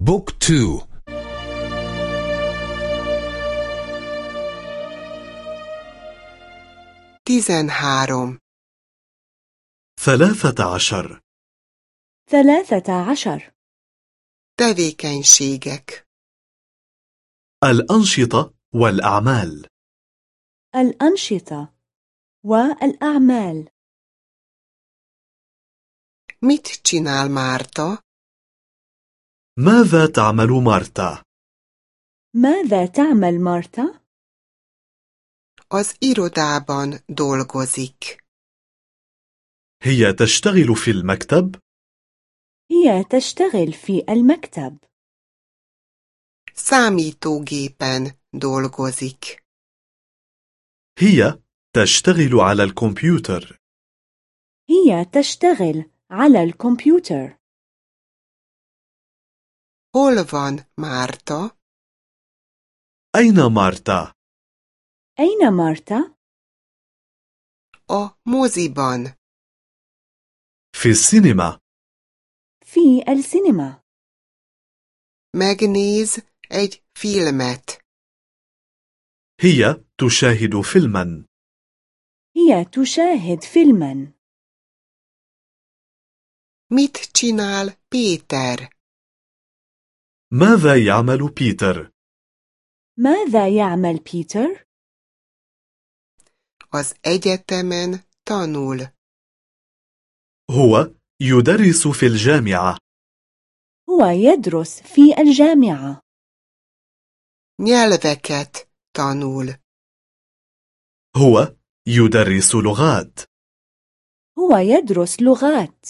بوك تو. tizenhárom, ثلاثة عشر. ثلاثة عشر. tevékenységek, الأنشطة والأعمال. الأنشطة والأعمال. mit csinál Márta? ماذا تعمل مارتا؟ ماذا تعمل مارتا؟ Az irodában dolgozik. هي تشتغل في المكتب هي تشتغل في المكتب Számítógépen dolgozik. هي تشتغل على الكمبيوتر هي تشتغل على الكمبيوتر Hol van Márta? أين مارتا؟ أين مارتا؟ A moziban. في السينما في السينما Megnéz egy filmet. هي تشاهد فيلما هي تشاهد فيلما Mit csinál Péter? ماذا يعمل بيتر؟ ماذا يعمل بيتر؟ Az egyetemen tanul. هو يدرس في الجامعة هو يدرس في الجامعة Nyelveket tanul. هو يدرس لغات هو يدرس لغات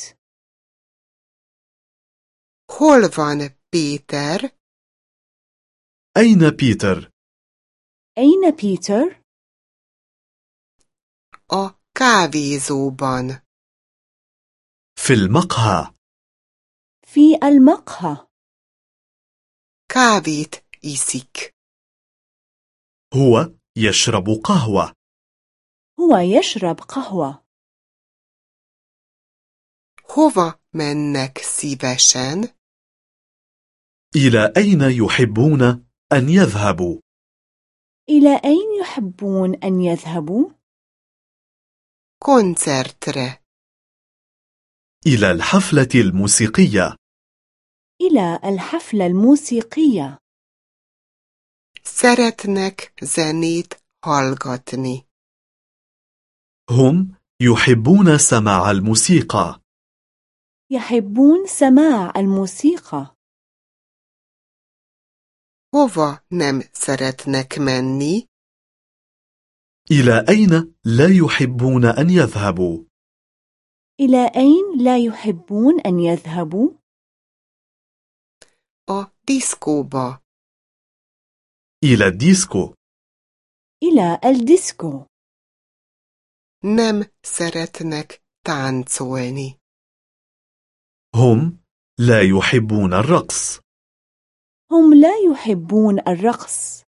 Hol van Péter? أين بيتر؟ أين بيتر؟ A kávézóban. في المقهى في المقهى Kávét iszik. هو يشرب قهوة هو يشرب قهوة Hova mennek szívesen? إلى أين يحبون أن يذهبوا؟ إلى أين يحبون أن يذهبوا؟ Koncertre. إلى الحفلة الموسيقية إلى الحفلة الموسيقية Szeretnek zenét hallgatni. هم يحبون سماع الموسيقى يحبون سماع الموسيقى Hova nem szeretnek menni? إلى أين لا يحبون أن يذهبوا؟ إلى أين لا يحبون أن يذهبوا؟ A diszkóba. إلى الديسكو إلى الديسكو Nem szeretnek táncolni. هم لا يحبون الرقص هم لا يحبون الرقص.